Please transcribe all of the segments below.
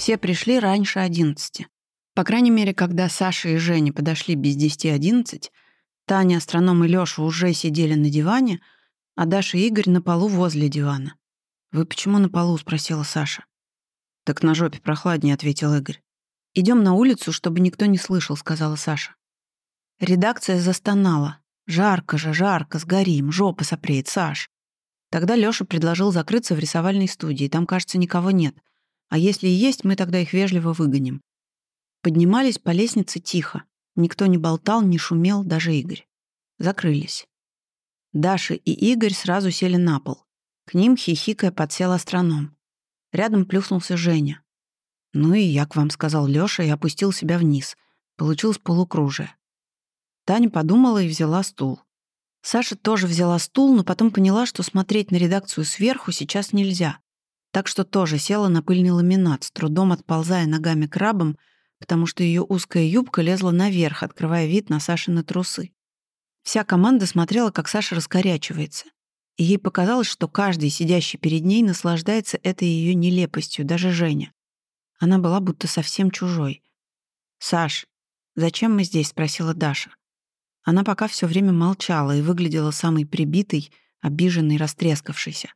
Все пришли раньше одиннадцати. По крайней мере, когда Саша и Женя подошли без десяти одиннадцать, Таня, астроном и Лёша уже сидели на диване, а Даша и Игорь на полу возле дивана. «Вы почему на полу?» — спросила Саша. «Так на жопе прохладнее», — ответил Игорь. Идем на улицу, чтобы никто не слышал», — сказала Саша. Редакция застонала. «Жарко же, жарко, сгорим, жопа сопреет, Саш». Тогда Лёша предложил закрыться в рисовальной студии, там, кажется, никого нет. А если и есть, мы тогда их вежливо выгоним. Поднимались по лестнице тихо. Никто не болтал, не шумел, даже Игорь. Закрылись. Даша и Игорь сразу сели на пол. К ним, хихикая, подсел астроном. Рядом плюхнулся Женя. «Ну и я к вам», — сказал Лёша и опустил себя вниз. Получилось полукружие. Таня подумала и взяла стул. Саша тоже взяла стул, но потом поняла, что смотреть на редакцию сверху сейчас нельзя. Так что тоже села на пыльный ламинат, с трудом отползая ногами крабом, потому что ее узкая юбка лезла наверх, открывая вид на Сашины трусы. Вся команда смотрела, как Саша раскорячивается. И ей показалось, что каждый, сидящий перед ней, наслаждается этой ее нелепостью, даже Женя. Она была будто совсем чужой. «Саш, зачем мы здесь?» — спросила Даша. Она пока все время молчала и выглядела самой прибитой, обиженной, растрескавшейся.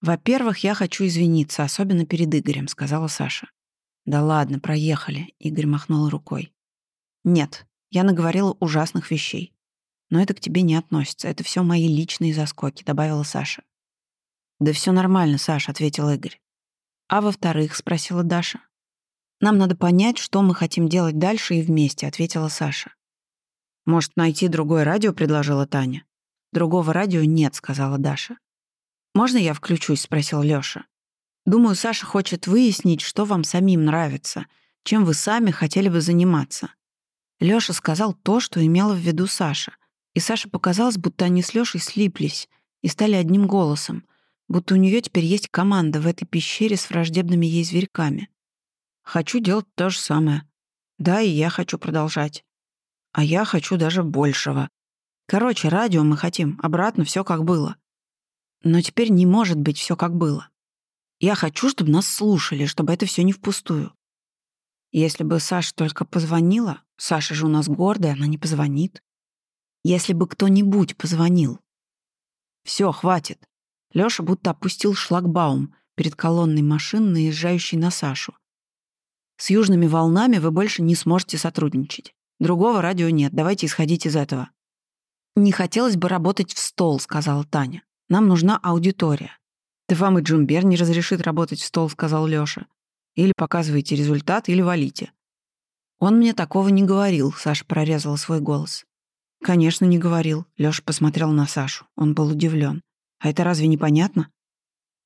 «Во-первых, я хочу извиниться, особенно перед Игорем», — сказала Саша. «Да ладно, проехали», — Игорь махнул рукой. «Нет, я наговорила ужасных вещей. Но это к тебе не относится, это все мои личные заскоки», — добавила Саша. «Да все нормально, Саша», — ответил Игорь. «А во-вторых?» — спросила Даша. «Нам надо понять, что мы хотим делать дальше и вместе», — ответила Саша. «Может, найти другое радио?» — предложила Таня. «Другого радио нет», — сказала Даша. «Можно я включусь?» — спросил Лёша. «Думаю, Саша хочет выяснить, что вам самим нравится, чем вы сами хотели бы заниматься». Лёша сказал то, что имела в виду Саша. И Саше показалось, будто они с Лёшей слиплись и стали одним голосом, будто у неё теперь есть команда в этой пещере с враждебными ей зверьками. «Хочу делать то же самое. Да, и я хочу продолжать. А я хочу даже большего. Короче, радио мы хотим, обратно все как было. Но теперь не может быть все как было. Я хочу, чтобы нас слушали, чтобы это все не впустую. Если бы Саша только позвонила, Саша же у нас гордая, она не позвонит. Если бы кто-нибудь позвонил. Все, хватит. Лёша будто опустил шлагбаум перед колонной машин, наезжающей на Сашу. С южными волнами вы больше не сможете сотрудничать. Другого радио нет, давайте исходить из этого». «Не хотелось бы работать в стол», — сказала Таня. «Нам нужна аудитория». «Да вам и Джумбер не разрешит работать в стол», — сказал Лёша. «Или показывайте результат, или валите». «Он мне такого не говорил», — Саша прорезала свой голос. «Конечно, не говорил», — Лёша посмотрел на Сашу. Он был удивлен. «А это разве непонятно?»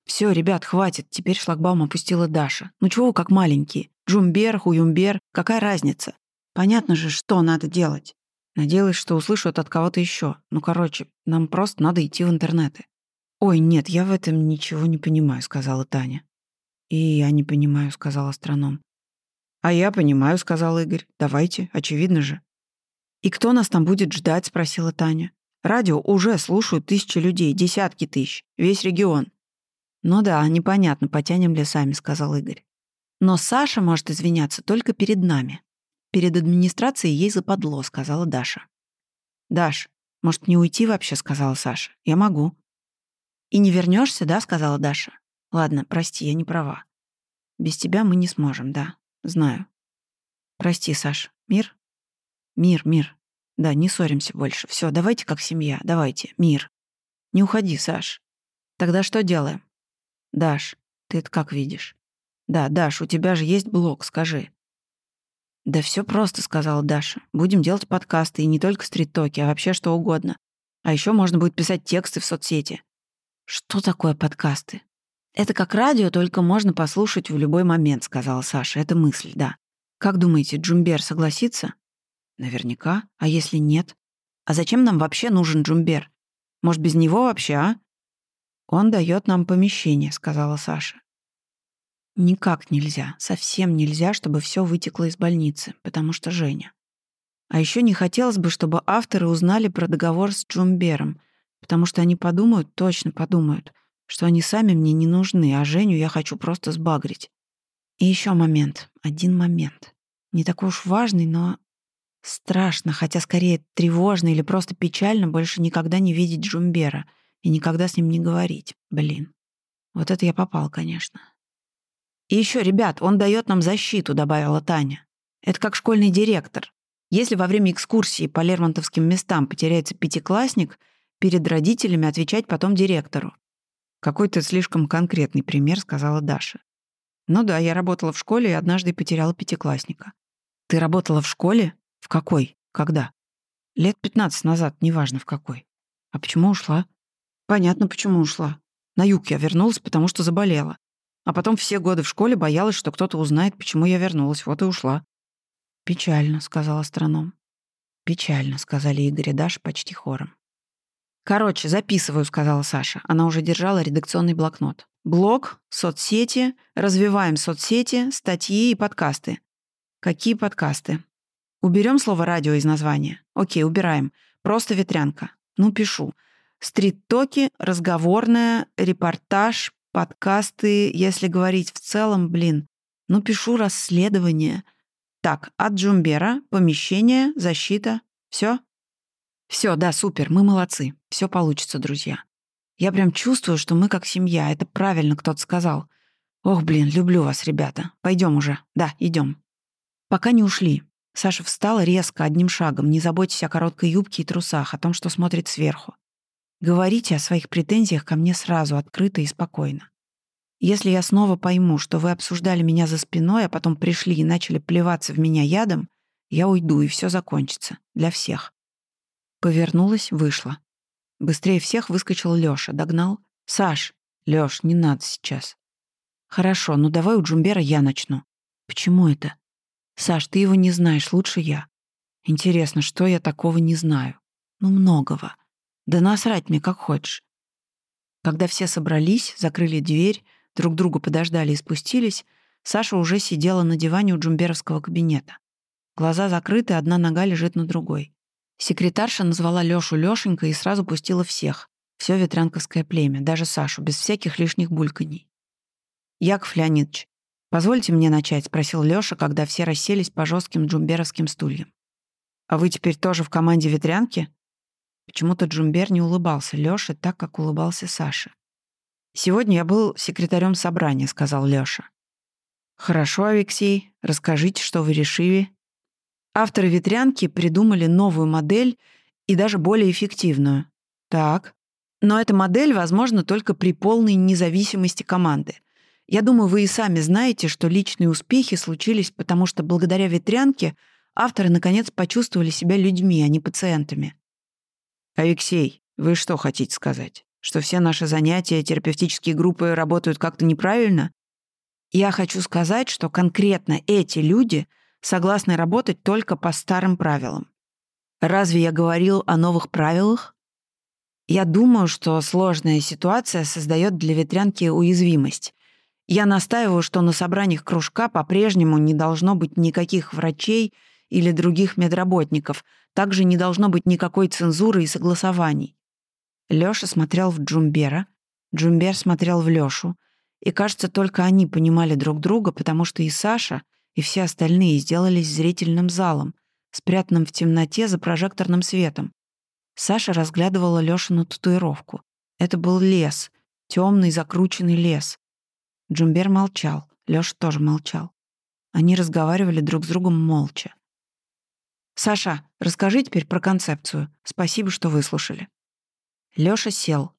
«Все, ребят, хватит», — теперь шлагбаум опустила Даша. «Ну чего вы как маленькие? Джумбер, Хуюмбер, какая разница? Понятно же, что надо делать. Надеялась, что услышу это от кого-то еще. Ну, короче, нам просто надо идти в интернеты. «Ой, нет, я в этом ничего не понимаю», — сказала Таня. «И я не понимаю», — сказал астроном. «А я понимаю», — сказал Игорь. «Давайте, очевидно же». «И кто нас там будет ждать?» — спросила Таня. «Радио уже слушают тысячи людей, десятки тысяч, весь регион». «Ну да, непонятно, потянем ли сами», — сказал Игорь. «Но Саша может извиняться только перед нами. Перед администрацией ей западло, сказала Даша. «Даш, может, не уйти вообще?» — сказала Саша. «Я могу». «И не вернешься, да?» — сказала Даша. «Ладно, прости, я не права. Без тебя мы не сможем, да, знаю. Прости, Саш. Мир? Мир, мир. Да, не ссоримся больше. Все, давайте как семья, давайте. Мир. Не уходи, Саш. Тогда что делаем? Даш, ты это как видишь? Да, Даш, у тебя же есть блог, скажи. «Да все просто», — сказала Даша. «Будем делать подкасты, и не только стрит-токи, а вообще что угодно. А еще можно будет писать тексты в соцсети». «Что такое подкасты?» «Это как радио, только можно послушать в любой момент», — сказала Саша. «Это мысль, да. Как думаете, Джумбер согласится?» «Наверняка. А если нет? А зачем нам вообще нужен Джумбер? Может, без него вообще, а?» «Он дает нам помещение», — сказала Саша. Никак нельзя, совсем нельзя, чтобы все вытекло из больницы, потому что Женя. А еще не хотелось бы, чтобы авторы узнали про договор с Джумбером, потому что они подумают, точно подумают, что они сами мне не нужны, а Женю я хочу просто сбагрить. И еще момент, один момент. Не такой уж важный, но страшно, хотя скорее тревожно или просто печально больше никогда не видеть Джумбера и никогда с ним не говорить. Блин. Вот это я попал, конечно. И еще, ребят, он дает нам защиту, добавила Таня. Это как школьный директор. Если во время экскурсии по лермонтовским местам потеряется пятиклассник, перед родителями отвечать потом директору. «Какой-то слишком конкретный пример», — сказала Даша. «Ну да, я работала в школе и однажды потеряла пятиклассника». «Ты работала в школе? В какой? Когда?» «Лет 15 назад, неважно в какой». «А почему ушла?» «Понятно, почему ушла. На юг я вернулась, потому что заболела. А потом все годы в школе боялась, что кто-то узнает, почему я вернулась, вот и ушла». «Печально», — сказал астроном. «Печально», — сказали Игорь и Даша почти хором. «Короче, записываю», — сказала Саша. Она уже держала редакционный блокнот. «Блог, соцсети, развиваем соцсети, статьи и подкасты». «Какие подкасты?» «Уберем слово «радио» из названия». «Окей, убираем. Просто ветрянка». «Ну, пишу. Стрит-токи, разговорная, репортаж, подкасты, если говорить в целом, блин. Ну, пишу расследование». Так, от Джумбера, помещение, защита. Все? Все, да, супер, мы молодцы. Все получится, друзья. Я прям чувствую, что мы как семья. Это правильно кто-то сказал. Ох, блин, люблю вас, ребята. Пойдем уже. Да, идем. Пока не ушли. Саша встала резко, одним шагом. Не заботьтесь о короткой юбке и трусах, о том, что смотрит сверху. Говорите о своих претензиях ко мне сразу, открыто и спокойно. Если я снова пойму, что вы обсуждали меня за спиной, а потом пришли и начали плеваться в меня ядом, я уйду, и все закончится. Для всех. Повернулась, вышла. Быстрее всех выскочил Лёша, догнал. «Саш, Лёш, не надо сейчас». «Хорошо, ну давай у Джумбера я начну». «Почему это?» «Саш, ты его не знаешь, лучше я». «Интересно, что я такого не знаю?» «Ну, многого». «Да насрать мне, как хочешь». Когда все собрались, закрыли дверь, друг другу подождали и спустились, Саша уже сидела на диване у джумберовского кабинета. Глаза закрыты, одна нога лежит на другой. Секретарша назвала Лёшу Лёшенька и сразу пустила всех. Всё ветрянковское племя, даже Сашу, без всяких лишних бульканий. «Яков Леонидович, позвольте мне начать?» — спросил Лёша, когда все расселись по жестким джумберовским стульям. «А вы теперь тоже в команде ветрянки?» Почему-то Джумбер не улыбался Лёше так, как улыбался Саша. «Сегодня я был секретарем собрания», — сказал Лёша. «Хорошо, Алексей, расскажите, что вы решили». Авторы «Ветрянки» придумали новую модель и даже более эффективную. Так. Но эта модель возможна только при полной независимости команды. Я думаю, вы и сами знаете, что личные успехи случились, потому что благодаря «Ветрянке» авторы наконец почувствовали себя людьми, а не пациентами. «Алексей, вы что хотите сказать?» Что все наши занятия, терапевтические группы работают как-то неправильно? Я хочу сказать, что конкретно эти люди согласны работать только по старым правилам. Разве я говорил о новых правилах? Я думаю, что сложная ситуация создает для ветрянки уязвимость. Я настаиваю, что на собраниях кружка по-прежнему не должно быть никаких врачей или других медработников, также не должно быть никакой цензуры и согласований. Лёша смотрел в Джумбера, Джумбер смотрел в Лёшу, и, кажется, только они понимали друг друга, потому что и Саша, и все остальные сделались зрительным залом, спрятанным в темноте за прожекторным светом. Саша разглядывала Лёшину татуировку. Это был лес, темный закрученный лес. Джумбер молчал, Лёша тоже молчал. Они разговаривали друг с другом молча. «Саша, расскажи теперь про концепцию. Спасибо, что выслушали». Лёша сел.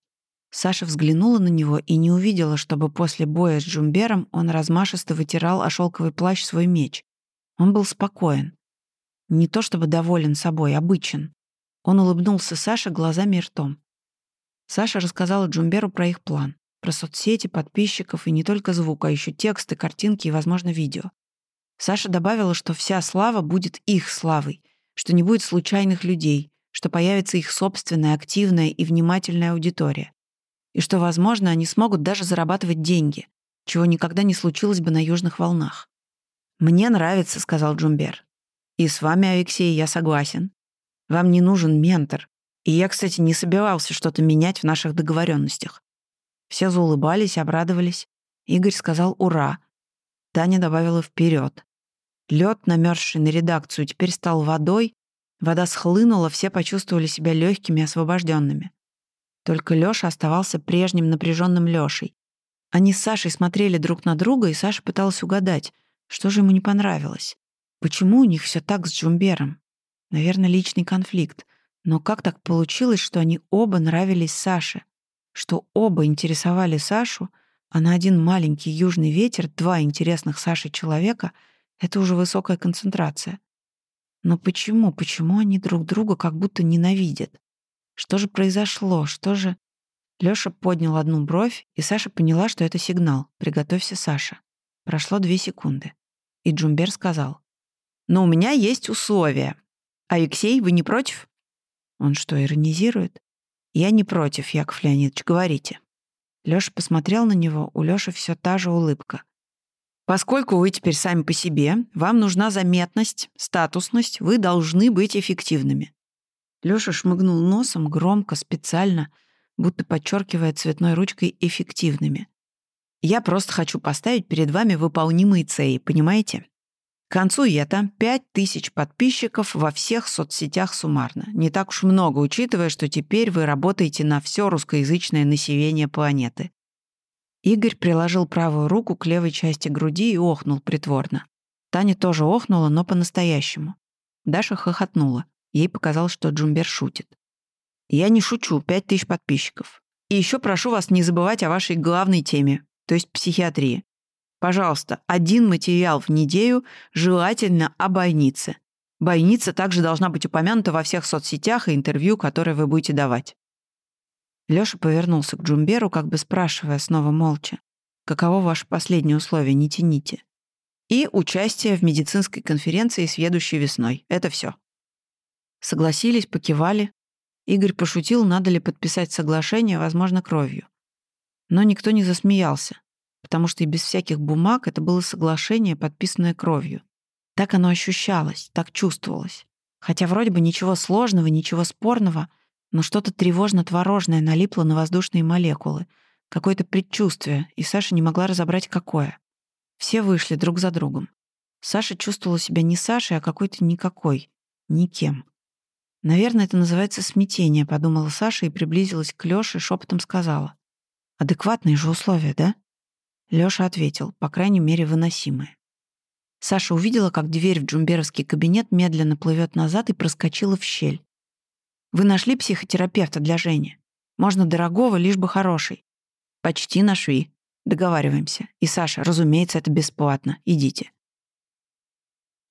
Саша взглянула на него и не увидела, чтобы после боя с Джумбером он размашисто вытирал о шелковый плащ свой меч. Он был спокоен. Не то чтобы доволен собой, обычен. Он улыбнулся Саше глазами и ртом. Саша рассказала Джумберу про их план, про соцсети, подписчиков и не только звук, а еще тексты, картинки и, возможно, видео. Саша добавила, что вся слава будет их славой, что не будет случайных людей, что появится их собственная активная и внимательная аудитория, и что, возможно, они смогут даже зарабатывать деньги, чего никогда не случилось бы на южных волнах. «Мне нравится», — сказал Джумбер. «И с вами, Алексей, я согласен. Вам не нужен ментор. И я, кстати, не собирался что-то менять в наших договоренностях». Все заулыбались, обрадовались. Игорь сказал «Ура!». Таня добавила вперед. Лед, намерзший на редакцию, теперь стал водой. Вода схлынула, все почувствовали себя легкими освобожденными. Только Лёша оставался прежним напряженным Лёшей. Они с Сашей смотрели друг на друга, и Саша пыталась угадать, что же ему не понравилось. Почему у них все так с Джумбером? Наверное, личный конфликт. Но как так получилось, что они оба нравились Саше? Что оба интересовали Сашу, а на один маленький южный ветер два интересных Саше человека — это уже высокая концентрация. Но почему, почему они друг друга как будто ненавидят? Что же произошло? Что же... Лёша поднял одну бровь, и Саша поняла, что это сигнал. «Приготовься, Саша». Прошло две секунды. И Джумбер сказал. «Но у меня есть условия. Алексей, вы не против?» Он что, иронизирует? «Я не против, Яков Леонидович, говорите». Лёша посмотрел на него, у Лёши всё та же улыбка. Поскольку вы теперь сами по себе, вам нужна заметность, статусность, вы должны быть эффективными. Лёша шмыгнул носом громко, специально, будто подчеркивая цветной ручкой эффективными. Я просто хочу поставить перед вами выполнимые цели, понимаете? К концу это 5000 подписчиков во всех соцсетях суммарно. Не так уж много, учитывая, что теперь вы работаете на все русскоязычное население планеты. Игорь приложил правую руку к левой части груди и охнул притворно. Таня тоже охнула, но по-настоящему. Даша хохотнула. Ей показалось, что Джумбер шутит. «Я не шучу, пять тысяч подписчиков. И еще прошу вас не забывать о вашей главной теме, то есть психиатрии. Пожалуйста, один материал в неделю, желательно о больнице. Больница также должна быть упомянута во всех соцсетях и интервью, которые вы будете давать. Лёша повернулся к Джумберу, как бы спрашивая снова молча. «Каково ваше последнее условие? Не тяните». «И участие в медицинской конференции следующей весной. Это все. Согласились, покивали. Игорь пошутил, надо ли подписать соглашение, возможно, кровью. Но никто не засмеялся, потому что и без всяких бумаг это было соглашение, подписанное кровью. Так оно ощущалось, так чувствовалось. Хотя вроде бы ничего сложного, ничего спорного — но что-то тревожно-творожное налипло на воздушные молекулы, какое-то предчувствие, и Саша не могла разобрать, какое. Все вышли друг за другом. Саша чувствовала себя не Сашей, а какой-то никакой, никем. «Наверное, это называется смятение», — подумала Саша и приблизилась к Лёше шепотом сказала. «Адекватные же условия, да?» Лёша ответил, по крайней мере, выносимые. Саша увидела, как дверь в джумберовский кабинет медленно плывет назад и проскочила в щель. Вы нашли психотерапевта для Жени? Можно дорогого, лишь бы хороший. Почти нашли. Договариваемся. И, Саша, разумеется, это бесплатно. Идите.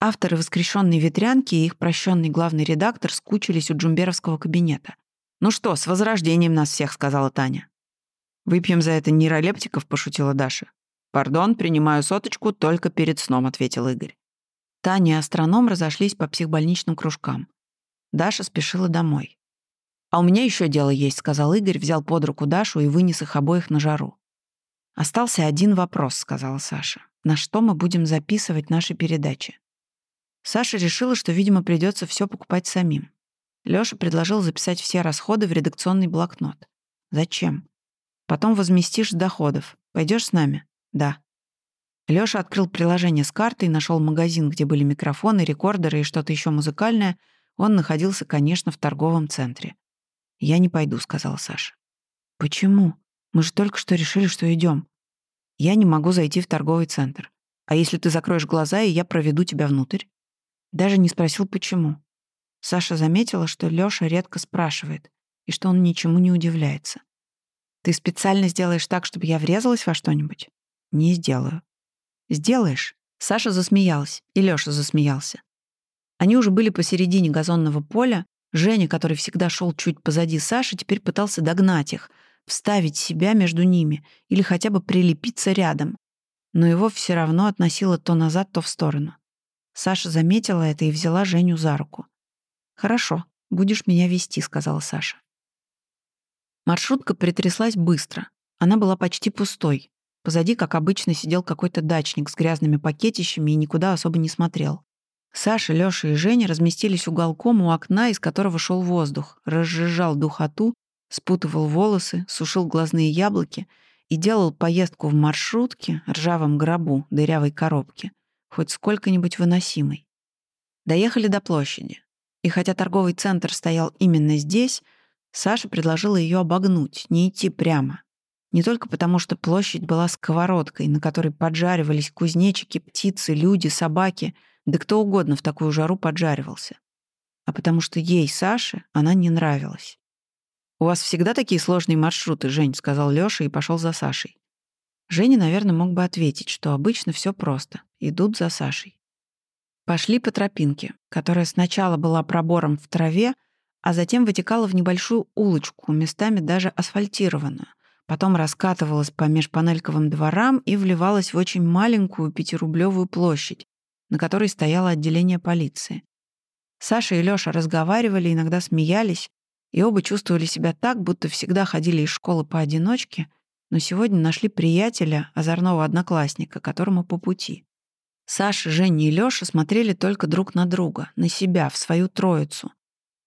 Авторы «Воскрешенной ветрянки» и их прощенный главный редактор скучились у джумберовского кабинета. «Ну что, с возрождением нас всех», — сказала Таня. «Выпьем за это нейролептиков», — пошутила Даша. «Пардон, принимаю соточку только перед сном», — ответил Игорь. Таня и астроном разошлись по психбольничным кружкам. Даша спешила домой. «А у меня еще дело есть», — сказал Игорь, взял под руку Дашу и вынес их обоих на жару. «Остался один вопрос», — сказала Саша. «На что мы будем записывать наши передачи?» Саша решила, что, видимо, придется все покупать самим. Лёша предложил записать все расходы в редакционный блокнот. «Зачем?» «Потом возместишь доходов. Пойдешь с нами?» «Да». Лёша открыл приложение с картой, нашел магазин, где были микрофоны, рекордеры и что-то еще музыкальное — он находился, конечно, в торговом центре. «Я не пойду», — сказала Саша. «Почему? Мы же только что решили, что идем. Я не могу зайти в торговый центр. А если ты закроешь глаза, и я проведу тебя внутрь?» Даже не спросил, почему. Саша заметила, что Лёша редко спрашивает, и что он ничему не удивляется. «Ты специально сделаешь так, чтобы я врезалась во что-нибудь?» «Не сделаю». «Сделаешь?» Саша засмеялась, и Лёша засмеялся. Они уже были посередине газонного поля. Женя, который всегда шел чуть позади Саши, теперь пытался догнать их, вставить себя между ними или хотя бы прилепиться рядом. Но его все равно относило то назад, то в сторону. Саша заметила это и взяла Женю за руку. «Хорошо, будешь меня вести», — сказала Саша. Маршрутка притряслась быстро. Она была почти пустой. Позади, как обычно, сидел какой-то дачник с грязными пакетищами и никуда особо не смотрел. Саша, Лёша и Женя разместились уголком у окна, из которого шел воздух, разжижал духоту, спутывал волосы, сушил глазные яблоки и делал поездку в маршрутке, ржавом гробу, дырявой коробке, хоть сколько-нибудь выносимой. Доехали до площади. И хотя торговый центр стоял именно здесь, Саша предложила ее обогнуть, не идти прямо. Не только потому, что площадь была сковородкой, на которой поджаривались кузнечики, птицы, люди, собаки, да кто угодно в такую жару поджаривался. А потому что ей, Саше, она не нравилась. «У вас всегда такие сложные маршруты, Жень», — сказал Лёша и пошел за Сашей. Женя, наверное, мог бы ответить, что обычно все просто. Идут за Сашей. Пошли по тропинке, которая сначала была пробором в траве, а затем вытекала в небольшую улочку, местами даже асфальтированную. Потом раскатывалась по межпанельковым дворам и вливалась в очень маленькую пятирублевую площадь, на которой стояло отделение полиции. Саша и Лёша разговаривали, иногда смеялись, и оба чувствовали себя так, будто всегда ходили из школы поодиночке, но сегодня нашли приятеля, озорного одноклассника, которому по пути. Саша, Женя и Лёша смотрели только друг на друга, на себя, в свою троицу.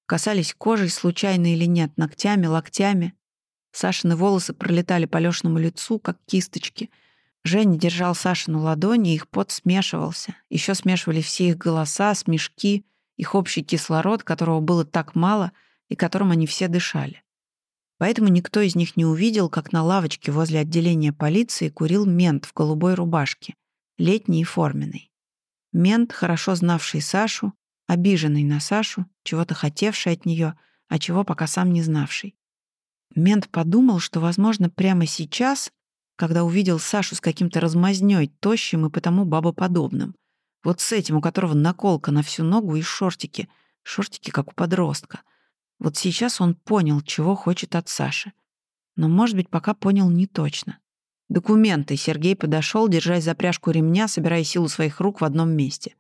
Касались кожей, случайно или нет, ногтями, локтями. Сашины волосы пролетали по Лёшиному лицу, как кисточки. Женя держал Сашину ладони, и их пот смешивался. Еще смешивали все их голоса, смешки, их общий кислород, которого было так мало — и которым они все дышали. Поэтому никто из них не увидел, как на лавочке возле отделения полиции курил мент в голубой рубашке, летний и форменный. Мент, хорошо знавший Сашу, обиженный на Сашу, чего-то хотевший от нее, а чего пока сам не знавший. Мент подумал, что, возможно, прямо сейчас, когда увидел Сашу с каким-то размазнёй, тощим и потому бабоподобным, вот с этим, у которого наколка на всю ногу и шортики, шортики, как у подростка — вот сейчас он понял, чего хочет от Саши. Но, может быть, пока понял не точно. «Документы!» Сергей подошел, держась за пряжку ремня, собирая силу своих рук в одном месте.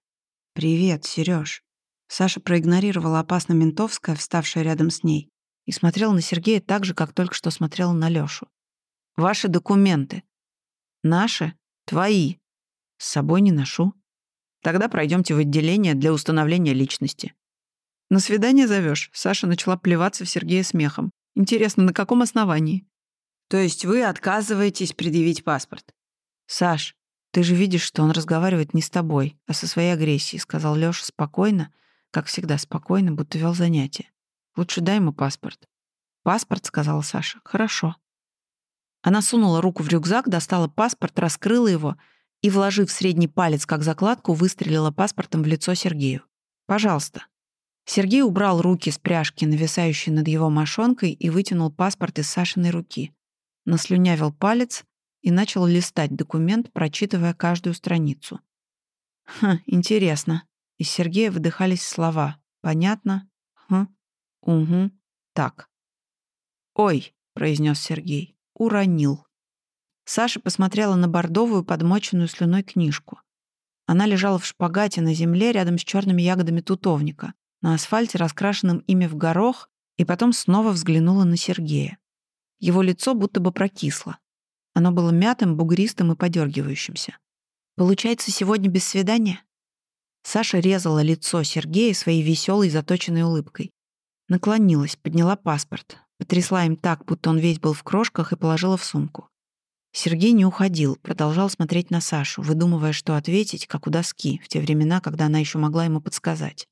«Привет, Сереж. Саша проигнорировала опасно ментовская, вставшая рядом с ней, и смотрела на Сергея так же, как только что смотрела на Лёшу. «Ваши документы». «Наши? Твои. С собой не ношу. Тогда пройдемте в отделение для установления личности». «На свидание зовешь? Саша начала плеваться в Сергея смехом. «Интересно, на каком основании?» «То есть вы отказываетесь предъявить паспорт?» «Саш, ты же видишь, что он разговаривает не с тобой, а со своей агрессией», сказал Лёша спокойно, как всегда спокойно, будто вел занятие. «Лучше дай ему паспорт». «Паспорт», — сказала Саша. «Хорошо». Она сунула руку в рюкзак, достала паспорт, раскрыла его и, вложив средний палец как закладку, выстрелила паспортом в лицо Сергею. «Пожалуйста». Сергей убрал руки с пряжки, нависающей над его мошонкой, и вытянул паспорт из Сашиной руки. Наслюнявил палец и начал листать документ, прочитывая каждую страницу. «Хм, интересно». Из Сергея выдыхались слова. «Понятно? Хм, угу, так». «Ой», — произнес Сергей, — «уронил». Саша посмотрела на бордовую, подмоченную слюной книжку. Она лежала в шпагате на земле рядом с черными ягодами тутовника на асфальте, раскрашенном ими в горох, и потом снова взглянула на Сергея. Его лицо будто бы прокисло. Оно было мятым, бугристым и подергивающимся. «Получается, сегодня без свидания?» Саша резала лицо Сергея своей веселой заточенной улыбкой. Наклонилась, подняла паспорт, потрясла им так, будто он весь был в крошках, и положила в сумку. Сергей не уходил, продолжал смотреть на Сашу, выдумывая, что ответить, как у доски, в те времена, когда она еще могла ему подсказать.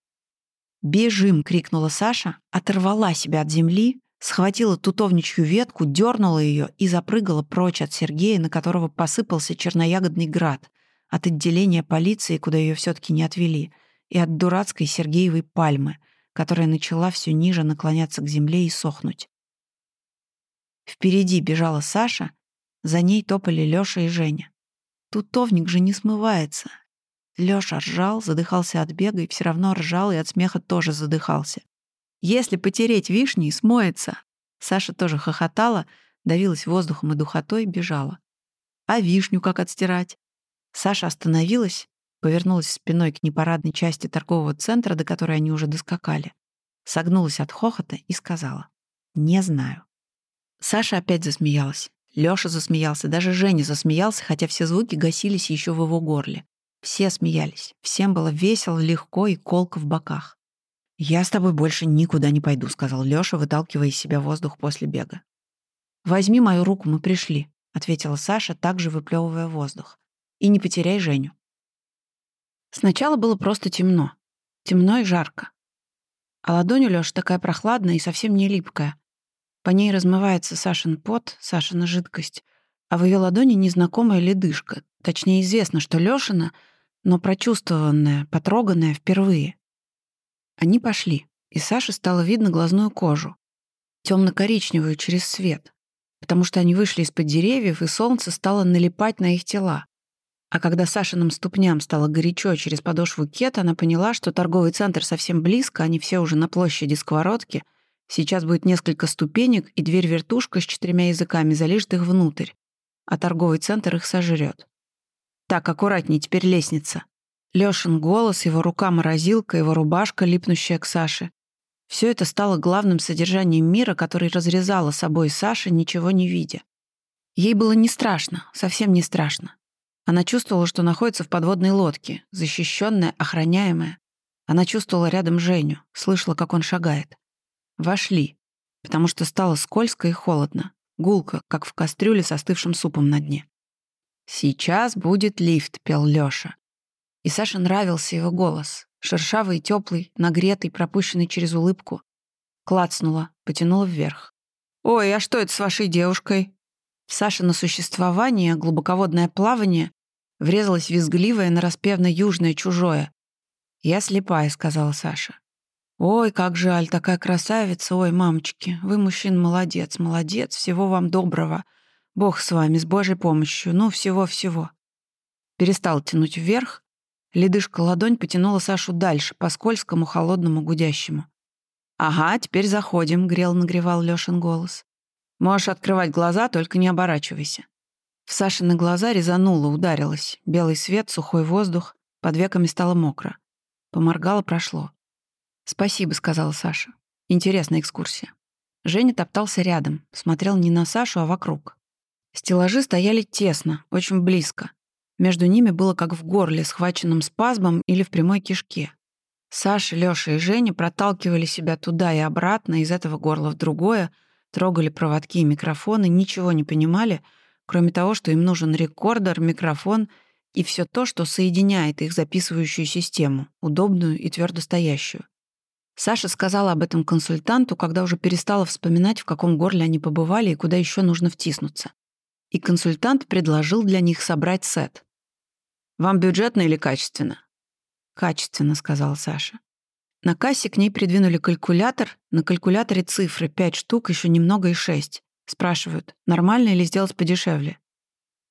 «Бежим!» — крикнула Саша, оторвала себя от земли, схватила тутовничью ветку, дернула ее и запрыгала прочь от Сергея, на которого посыпался черноягодный град, от отделения полиции, куда ее все таки не отвели, и от дурацкой Сергеевой пальмы, которая начала все ниже наклоняться к земле и сохнуть. Впереди бежала Саша, за ней топали Лёша и Женя. Тутовник же не смывается, Лёша ржал, задыхался от бега и все равно ржал и от смеха тоже задыхался. «Если потереть вишни, смоется!» Саша тоже хохотала, давилась воздухом и духотой, бежала. «А вишню как отстирать?» Саша остановилась, повернулась спиной к непарадной части торгового центра, до которой они уже доскакали, согнулась от хохота и сказала «Не знаю». Саша опять засмеялась. Лёша засмеялся, даже Женя засмеялся, хотя все звуки гасились еще в его горле. Все смеялись. Всем было весело, легко и колко в боках. «Я с тобой больше никуда не пойду», — сказал Лёша, выталкивая из себя воздух после бега. «Возьми мою руку, мы пришли». — ответила Саша, также выплевывая воздух. «И не потеряй Женю». Сначала было просто темно. Темно и жарко. А ладонь у Лёши такая прохладная и совсем не липкая. По ней размывается Сашин пот, Сашина жидкость, а в ее ладони незнакомая ледышка. Точнее, известно, что Лёшина, но прочувствованная, потроганная впервые. Они пошли, и Саше стало видно глазную кожу, темно коричневую через свет, потому что они вышли из-под деревьев, и солнце стало налипать на их тела. А когда Сашиным ступням стало горячо через подошву кет, она поняла, что торговый центр совсем близко, они все уже на площади сковородки. Сейчас будет несколько ступенек, и дверь-вертушка с четырьмя языками залежит их внутрь, а торговый центр их сожрет. Так, аккуратней, теперь лестница. Лёшин голос, его рука-морозилка, его рубашка, липнущая к Саше. Все это стало главным содержанием мира, который разрезала собой Саша, ничего не видя. Ей было не страшно, совсем не страшно. Она чувствовала, что находится в подводной лодке, защищенная, охраняемая. Она чувствовала рядом Женю, слышала, как он шагает. Вошли, потому что стало скользко и холодно, гулко, как в кастрюле с остывшим супом на дне. «Сейчас будет лифт», — пел Лёша. И Саше нравился его голос, шершавый теплый, нагретый, пропущенный через улыбку. Клацнула, потянула вверх. «Ой, а что это с вашей девушкой?» Саша на существование, глубоководное плавание врезалось визгливое, нараспевно южное чужое. «Я слепая», — сказала Саша. «Ой, как жаль, такая красавица, ой, мамочки, вы, мужчин, молодец, молодец, всего вам доброго. Бог с вами, с Божьей помощью, ну, всего-всего». Перестал тянуть вверх, ледышка ладонь потянула Сашу дальше, по скользкому, холодному, гудящему. «Ага, теперь заходим», — грел-нагревал Лёшин голос. Можешь открывать глаза, только не оборачивайся. В Сашины глаза резануло, ударилось. Белый свет, сухой воздух. Под веками стало мокро. Поморгало, прошло. «Спасибо», — сказала Саша. «Интересная экскурсия». Женя топтался рядом, смотрел не на Сашу, а вокруг. Стеллажи стояли тесно, очень близко. Между ними было как в горле, схваченном спазмом или в прямой кишке. Саша, Лёша и Женя проталкивали себя туда и обратно, из этого горла в другое, трогали проводки и микрофоны, ничего не понимали, кроме того, что им нужен рекордер, микрофон и все то, что соединяет их записывающую систему, удобную и твердо стоящую. Саша сказала об этом консультанту, когда уже перестала вспоминать, в каком горле они побывали и куда еще нужно втиснуться. И консультант предложил для них собрать сет. «Вам бюджетно или качественно?» «Качественно», — сказала Саша. На кассе к ней придвинули калькулятор, на калькуляторе цифры, пять штук, еще немного и шесть. Спрашивают, нормально или сделать подешевле?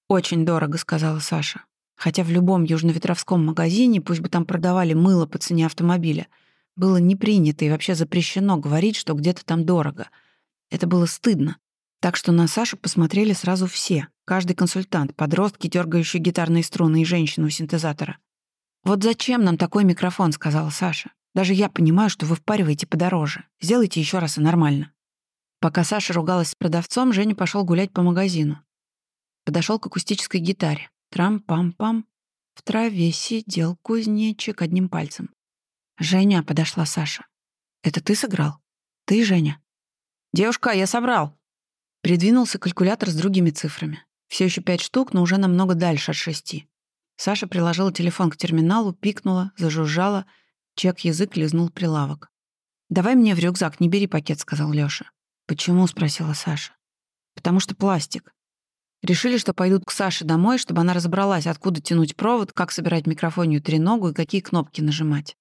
«Очень дорого», — сказала Саша. Хотя в любом южноветровском магазине, пусть бы там продавали мыло по цене автомобиля, было не принято и вообще запрещено говорить, что где-то там дорого. Это было стыдно. Так что на Сашу посмотрели сразу все. Каждый консультант, подростки, дергающие гитарные струны и женщину у синтезатора. «Вот зачем нам такой микрофон?» — сказала Саша. Даже я понимаю, что вы впариваете подороже. Сделайте еще раз и нормально». Пока Саша ругалась с продавцом, Женя пошел гулять по магазину. Подошел к акустической гитаре. Трам-пам-пам. В траве сидел кузнечик одним пальцем. «Женя», — подошла Саша. «Это ты сыграл? Ты, Женя?» «Девушка, я собрал!» Придвинулся калькулятор с другими цифрами. Все еще пять штук, но уже намного дальше от шести. Саша приложила телефон к терминалу, пикнула, зажужжала — Чек язык лизнул прилавок. «Давай мне в рюкзак, не бери пакет», — сказал Лёша. «Почему?» — спросила Саша. «Потому что пластик». Решили, что пойдут к Саше домой, чтобы она разобралась, откуда тянуть провод, как собирать микрофонию треногу и какие кнопки нажимать.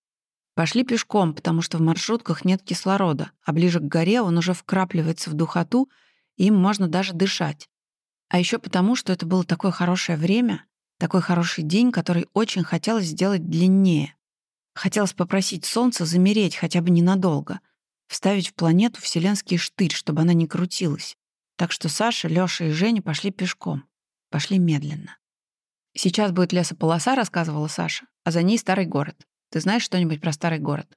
Пошли пешком, потому что в маршрутках нет кислорода, а ближе к горе он уже вкрапливается в духоту, и им можно даже дышать. А еще потому, что это было такое хорошее время, такой хороший день, который очень хотелось сделать длиннее. Хотелось попросить Солнце замереть хотя бы ненадолго, вставить в планету вселенский штырь, чтобы она не крутилась. Так что Саша, Лёша и Женя пошли пешком. Пошли медленно. «Сейчас будет лесополоса», — рассказывала Саша, «а за ней старый город. Ты знаешь что-нибудь про старый город?»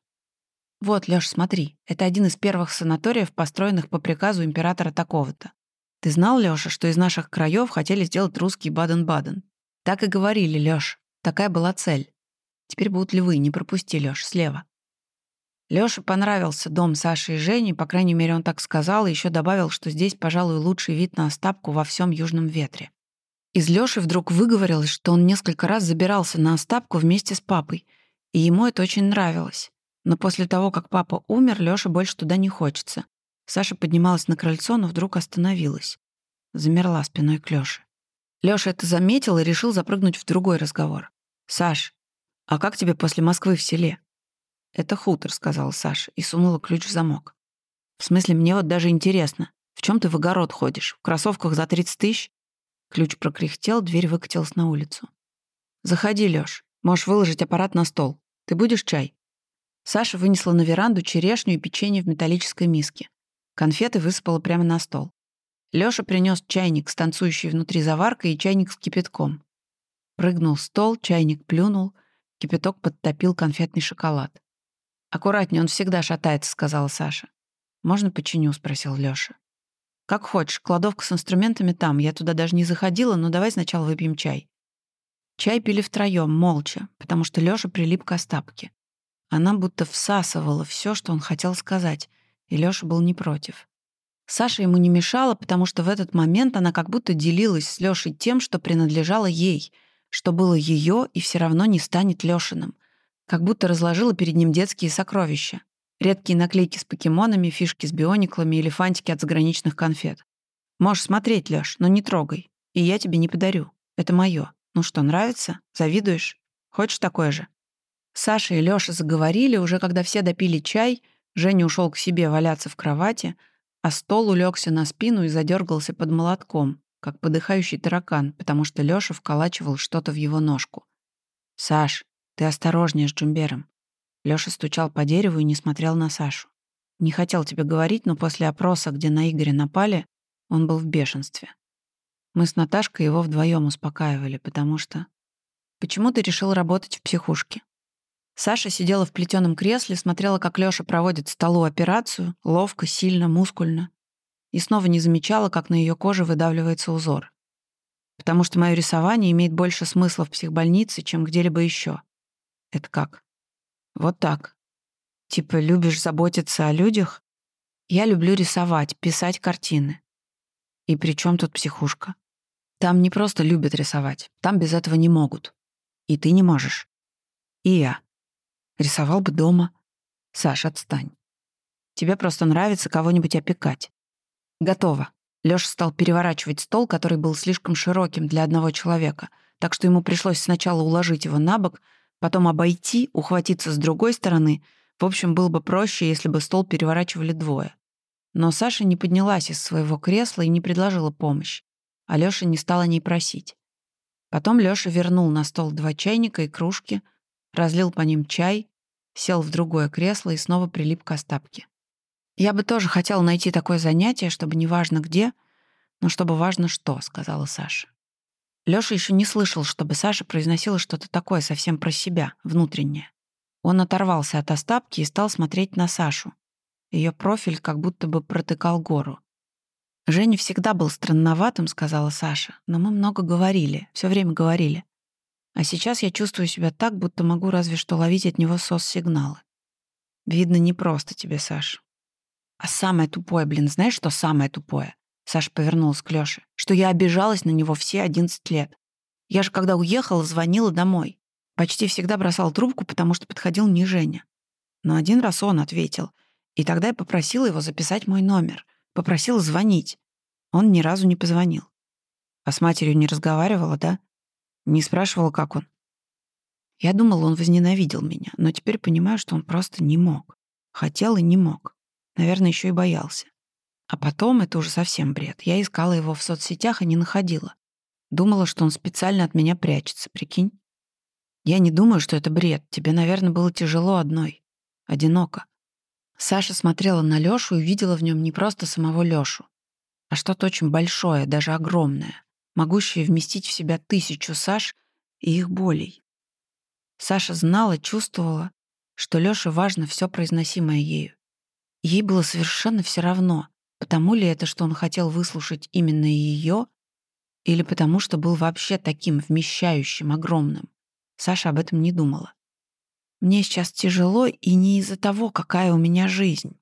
«Вот, Лёш, смотри, это один из первых санаториев, построенных по приказу императора такого-то. Ты знал, Лёша, что из наших краев хотели сделать русский Баден-Баден? Так и говорили, Лёш. Такая была цель. Теперь будут львы, не пропусти, Лёш, слева. Лёше понравился дом Саши и Жени, по крайней мере, он так сказал, и еще добавил, что здесь, пожалуй, лучший вид на Остапку во всем Южном ветре. Из Лёши вдруг выговорилось, что он несколько раз забирался на Остапку вместе с папой, и ему это очень нравилось. Но после того, как папа умер, Лёше больше туда не хочется. Саша поднималась на крыльцо, но вдруг остановилась. Замерла спиной к Лёше. Лёша это заметил и решил запрыгнуть в другой разговор. «Саш, а как тебе после Москвы в селе?» «Это хутор», — сказала Саша и сунула ключ в замок. «В смысле, мне вот даже интересно, в чем ты в огород ходишь? В кроссовках за 30 тысяч?» Ключ прокряхтел, дверь выкатилась на улицу. «Заходи, Лёш. Можешь выложить аппарат на стол. Ты будешь чай?» Саша вынесла на веранду черешню и печенье в металлической миске. Конфеты высыпала прямо на стол. Лёша принёс чайник с танцующей внутри заваркой и чайник с кипятком. Прыгнул стол, чайник плюнул, кипяток подтопил конфетный шоколад. «Аккуратнее, он всегда шатается», — сказала Саша. «Можно починю?» — спросил Лёша. «Как хочешь, кладовка с инструментами там. Я туда даже не заходила, но давай сначала выпьем чай». Чай пили втроем, молча, потому что Лёша прилип к Остапке. Она будто всасывала все, что он хотел сказать, и Лёша был не против. Саша ему не мешала, потому что в этот момент она как будто делилась с Лёшей тем, что принадлежало ей, что было её и все равно не станет Лёшиным. Как будто разложила перед ним детские сокровища. Редкие наклейки с покемонами, фишки с биониклами или фантики от заграничных конфет. Можешь смотреть, Лёш, но не трогай. И я тебе не подарю. Это моё. Ну что, нравится? Завидуешь? Хочешь такое же? Саша и Лёша заговорили, уже когда все допили чай, Женя ушел к себе валяться в кровати, а стол улегся на спину и задергался под молотком, как подыхающий таракан, потому что Лёша вколачивал что-то в его ножку. «Саш, ты осторожнее с Джумбером. Лёша стучал по дереву и не смотрел на Сашу. Не хотел тебе говорить, но после опроса, где на Игоря напали, он был в бешенстве. Мы с Наташкой его вдвоем успокаивали, потому что... Почему ты решил работать в психушке? Саша сидела в плетеном кресле, смотрела, как Лёша проводит столу операцию, ловко, сильно, мускульно, и снова не замечала, как на ее коже выдавливается узор. Потому что мое рисование имеет больше смысла в психбольнице, чем где-либо еще. Это как? Вот так. Типа, любишь заботиться о людях? Я люблю рисовать, писать картины. И при чем тут психушка? Там не просто любят рисовать, там без этого не могут. И ты не можешь. И я. Рисовал бы дома. Саш, отстань. Тебе просто нравится кого-нибудь опекать. Готово. Лёша стал переворачивать стол, который был слишком широким для одного человека, так что ему пришлось сначала уложить его на бок, потом обойти, ухватиться с другой стороны. В общем, было бы проще, если бы стол переворачивали двое. Но Саша не поднялась из своего кресла и не предложила помощь. А Лёша не стал о ней просить. Потом Лёша вернул на стол два чайника и кружки, разлил по ним чай, сел в другое кресло и снова прилип к Остапке. «Я бы тоже хотела найти такое занятие, чтобы не важно где, но чтобы важно что», — сказала Саша. Лёша еще не слышал, чтобы Саша произносила что-то такое совсем про себя, внутреннее. Он оторвался от Остапки и стал смотреть на Сашу. Ее профиль как будто бы протыкал гору. «Женя всегда был странноватым», — сказала Саша, «но мы много говорили, все время говорили. А сейчас я чувствую себя так, будто могу разве что ловить от него сос-сигналы. Видно, не просто тебе, Саш. А самое тупое, блин, знаешь, что самое тупое? Саша повернулась к Лёше, что я обижалась на него все 11 лет. Я же, когда уехала, звонила домой. Почти всегда бросала трубку, потому что подходил не Женя. Но один раз он ответил. И тогда я попросила его записать мой номер. Попросила звонить. Он ни разу не позвонил. А с матерью не разговаривала, да? Не спрашивала, как он. Я думала, он возненавидел меня, но теперь понимаю, что он просто не мог. Хотел и не мог. Наверное, еще и боялся. А потом, это уже совсем бред, я искала его в соцсетях и не находила. Думала, что он специально от меня прячется, прикинь? Я не думаю, что это бред. Тебе, наверное, было тяжело одной. Одиноко. Саша смотрела на Лёшу и видела в нем не просто самого Лёшу, а что-то очень большое, даже огромное, могущее вместить в себя тысячу Саш и их болей. Саша знала, чувствовала, что Лёше важно все произносимое ею. Ей было совершенно все равно, Потому ли это, что он хотел выслушать именно ее, или потому что был вообще таким вмещающим, огромным? Саша об этом не думала. Мне сейчас тяжело и не из-за того, какая у меня жизнь.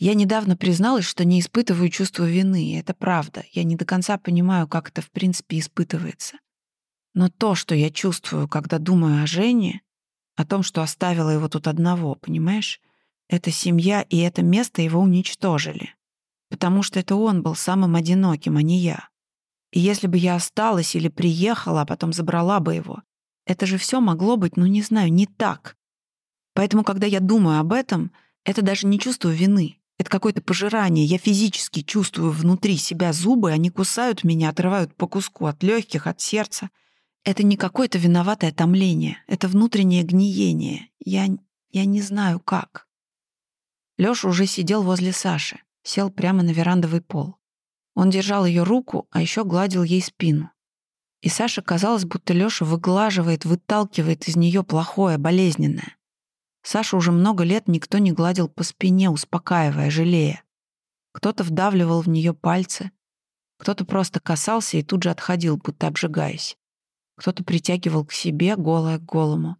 Я недавно призналась, что не испытываю чувство вины, и это правда. Я не до конца понимаю, как это в принципе испытывается. Но то, что я чувствую, когда думаю о Жене, о том, что оставила его тут одного, понимаешь? Эта семья и это место его уничтожили. Потому что это он был самым одиноким, а не я. И если бы я осталась или приехала, а потом забрала бы его, это же все могло быть, ну не знаю, не так. Поэтому, когда я думаю об этом, это даже не чувство вины. Это какое-то пожирание. Я физически чувствую внутри себя зубы, они кусают меня, отрывают по куску от легких, от сердца. Это не какое-то виноватое томление. Это внутреннее гниение. Я, я не знаю, как. Лёша уже сидел возле Саши, сел прямо на верандовый пол. Он держал ее руку, а еще гладил ей спину. И Саше казалось, будто Лёша выглаживает, выталкивает из нее плохое, болезненное. Сашу уже много лет никто не гладил по спине, успокаивая, жалея. Кто-то вдавливал в нее пальцы, кто-то просто касался и тут же отходил, будто обжигаясь. Кто-то притягивал к себе, голое к голому.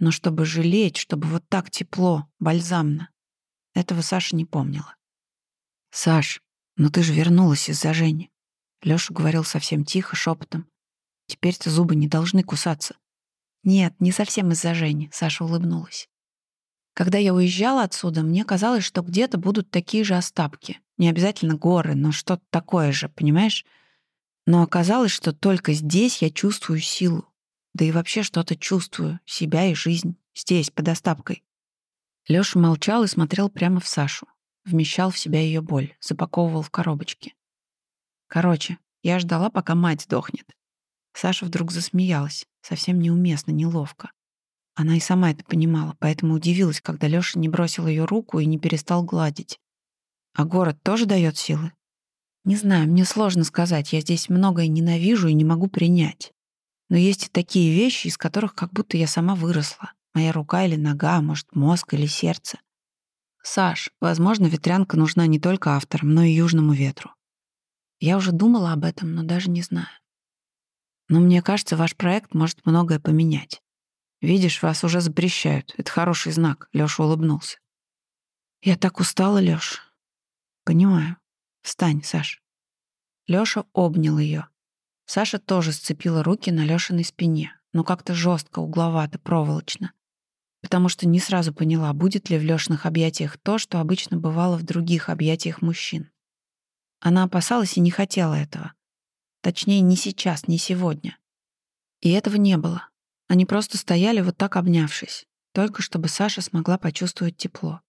Но чтобы жалеть, чтобы вот так тепло, бальзамно, этого Саша не помнила. «Саш, ну ты же вернулась из-за Жени». Лёша говорил совсем тихо, шепотом. «Теперь-то зубы не должны кусаться». «Нет, не совсем из-за Жени», — Саша улыбнулась. Когда я уезжала отсюда, мне казалось, что где-то будут такие же остатки. Не обязательно горы, но что-то такое же, понимаешь? Но оказалось, что только здесь я чувствую силу. Да и вообще что-то чувствую, себя и жизнь, здесь, под остапкой. Лёша молчал и смотрел прямо в Сашу. Вмещал в себя ее боль, запаковывал в коробочки. Короче, я ждала, пока мать сдохнет. Саша вдруг засмеялась, совсем неуместно, неловко. Она и сама это понимала, поэтому удивилась, когда Лёша не бросил ее руку и не перестал гладить. А город тоже дает силы? Не знаю, мне сложно сказать. Я здесь многое ненавижу и не могу принять. Но есть и такие вещи, из которых как будто я сама выросла. Моя рука или нога, а может, мозг или сердце. Саш, возможно, ветрянка нужна не только авторам, но и южному ветру. Я уже думала об этом, но даже не знаю. Но мне кажется, ваш проект может многое поменять. Видишь, вас уже запрещают. Это хороший знак. Лёша улыбнулся. Я так устала, Лёш. Понимаю. Встань, Саш. Лёша обнял её. Саша тоже сцепила руки на Лёшиной спине, но как-то жестко, угловато, проволочно. Потому что не сразу поняла, будет ли в Лёшиных объятиях то, что обычно бывало в других объятиях мужчин. Она опасалась и не хотела этого. Точнее, не сейчас, не сегодня. И этого не было. Они просто стояли вот так обнявшись, только чтобы Саша смогла почувствовать тепло.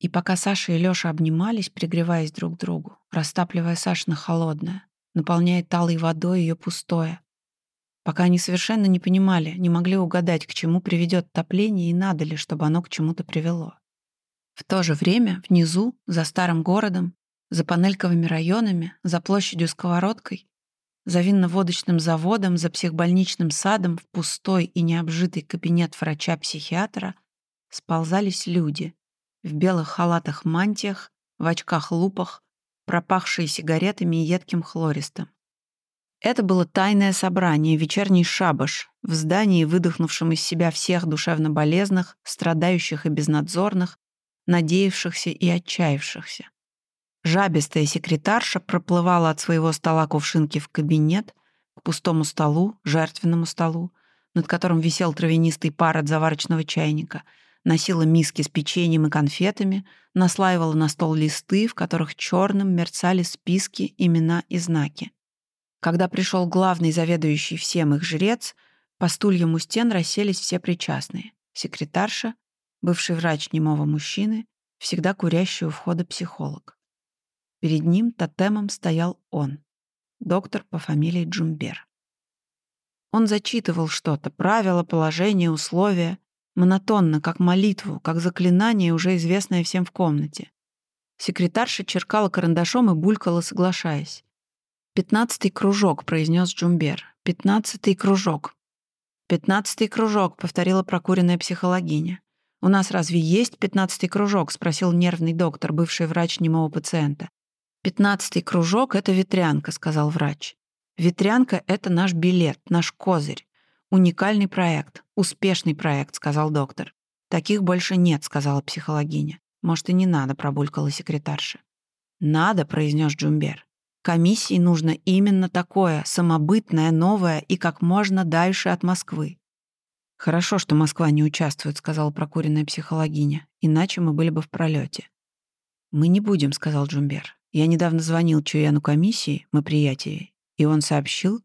И пока Саша и Лёша обнимались, пригреваясь друг к другу, растапливая Сашина холодное, наполняя талой водой ее пустое, пока они совершенно не понимали, не могли угадать, к чему приведет топление и надо ли, чтобы оно к чему-то привело. В то же время внизу, за старым городом, за панельковыми районами, за площадью Сковородкой, за винно-водочным заводом, за психбольничным садом в пустой и необжитый кабинет врача-психиатра сползались люди в белых халатах-мантиях, в очках-лупах, пропахшие сигаретами и едким хлористом. Это было тайное собрание, вечерний шабаш в здании, выдохнувшем из себя всех душевно болезных, страдающих и безнадзорных, надеявшихся и отчаявшихся. Жабистая секретарша проплывала от своего стола кувшинки в кабинет, к пустому столу, жертвенному столу, над которым висел травянистый пар от заварочного чайника, носила миски с печеньем и конфетами, наслаивала на стол листы, в которых черным мерцали списки, имена и знаки. Когда пришел главный заведующий всем их жрец, по стульям у стен расселись все причастные. Секретарша, бывший врач немого мужчины, всегда курящий у входа психолог. Перед ним тотемом стоял он, доктор по фамилии Джумбер. Он зачитывал что-то, правила, положения, условия, монотонно, как молитву, как заклинание, уже известное всем в комнате. Секретарша черкала карандашом и булькала, соглашаясь. «Пятнадцатый кружок», — произнес Джумбер. «Пятнадцатый кружок». «Пятнадцатый кружок», — повторила прокуренная психологиня. «У нас разве есть пятнадцатый кружок?» — спросил нервный доктор, бывший врач немого пациента. «Пятнадцатый кружок — это ветрянка», — сказал врач. «Ветрянка — это наш билет, наш козырь. Уникальный проект. «Успешный проект», — сказал доктор. «Таких больше нет», — сказала психологиня. «Может, и не надо», — пробулькала секретарша. «Надо», — произнес Джумбер. «Комиссии нужно именно такое, самобытное, новое и как можно дальше от Москвы». «Хорошо, что Москва не участвует», — сказала прокуренная психологиня. «Иначе мы были бы в пролете. «Мы не будем», — сказал Джумбер. «Я недавно звонил Чуяну комиссии, мы приятели, и он сообщил,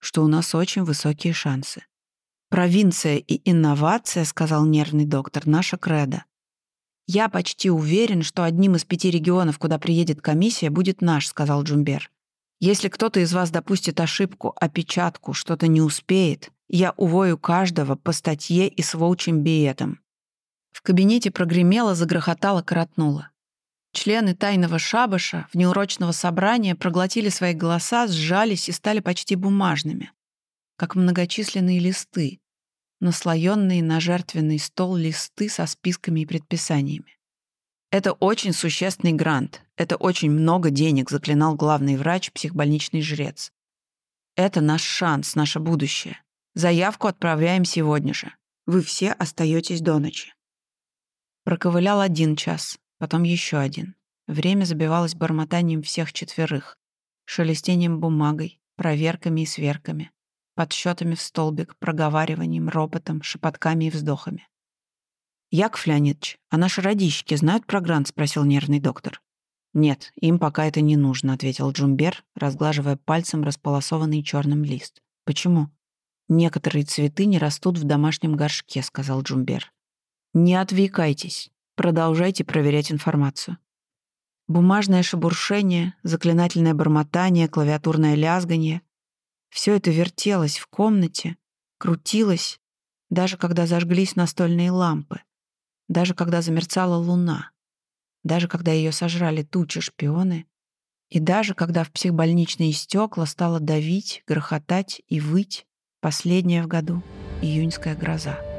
что у нас очень высокие шансы. «Провинция и инновация», — сказал нервный доктор, — «наша кредо. «Я почти уверен, что одним из пяти регионов, куда приедет комиссия, будет наш», — сказал Джумбер. «Если кто-то из вас допустит ошибку, опечатку, что-то не успеет, я увою каждого по статье и с волчьим биетом». В кабинете прогремело, загрохотало, коротнуло. Члены тайного шабаша внеурочного собрания проглотили свои голоса, сжались и стали почти бумажными, как многочисленные листы, наслоенные на жертвенный стол листы со списками и предписаниями. «Это очень существенный грант. Это очень много денег», заклинал главный врач, психбольничный жрец. «Это наш шанс, наше будущее. Заявку отправляем сегодня же. Вы все остаетесь до ночи». Проковылял один час, Потом еще один. Время забивалось бормотанием всех четверых, шелестением бумагой, проверками и сверками, подсчетами в столбик, проговариванием, ропотом, шепотками и вздохами. «Яков Леонидович, а наши родички знают про грант?» — спросил нервный доктор. «Нет, им пока это не нужно», — ответил Джумбер, разглаживая пальцем располосованный черным лист. «Почему?» «Некоторые цветы не растут в домашнем горшке», — сказал Джумбер. «Не отвлекайтесь. Продолжайте проверять информацию. Бумажное шебуршение, заклинательное бормотание, клавиатурное лязганье. Все это вертелось в комнате, крутилось, даже когда зажглись настольные лампы, даже когда замерцала луна, даже когда ее сожрали тучи шпионы, и даже когда в психбольничные стекла стало давить, грохотать и выть последняя в году июньская гроза.